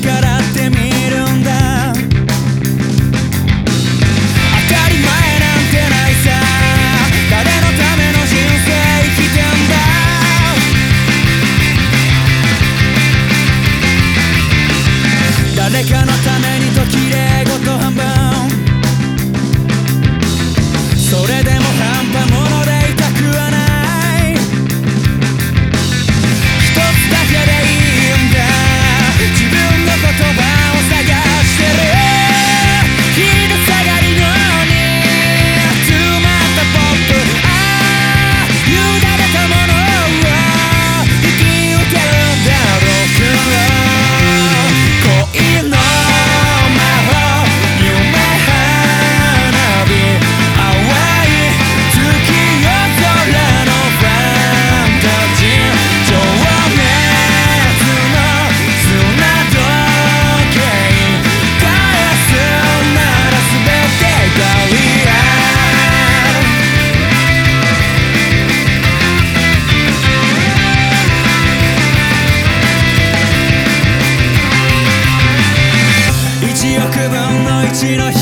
から Si no es